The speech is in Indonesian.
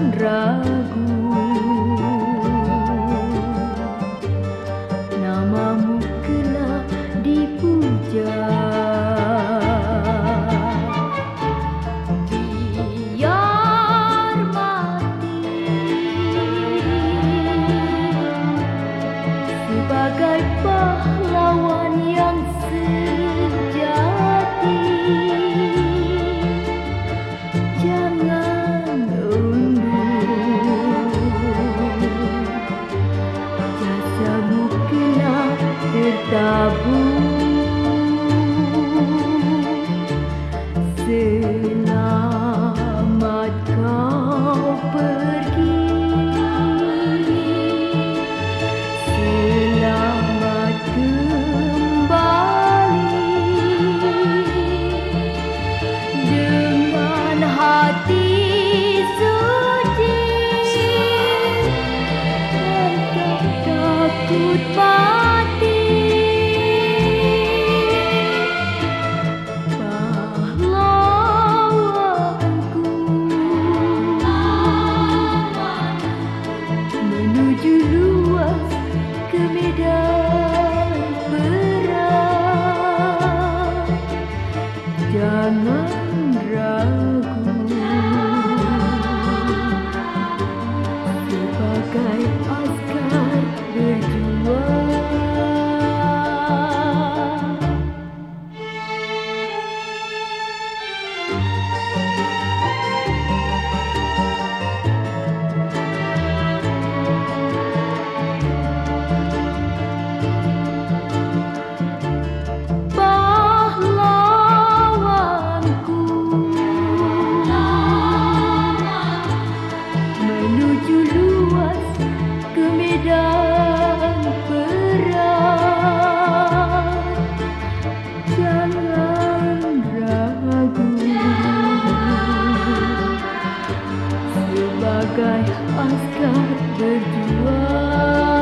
Ragu. Namamu kelak dipuja Biar mati. Sebagai pahlawan yang tertabur Selamat kau pergi. Selamat kembali. Dengan hati suci tak takut mati medan perang jangan ragu. Sebagai askar berjuang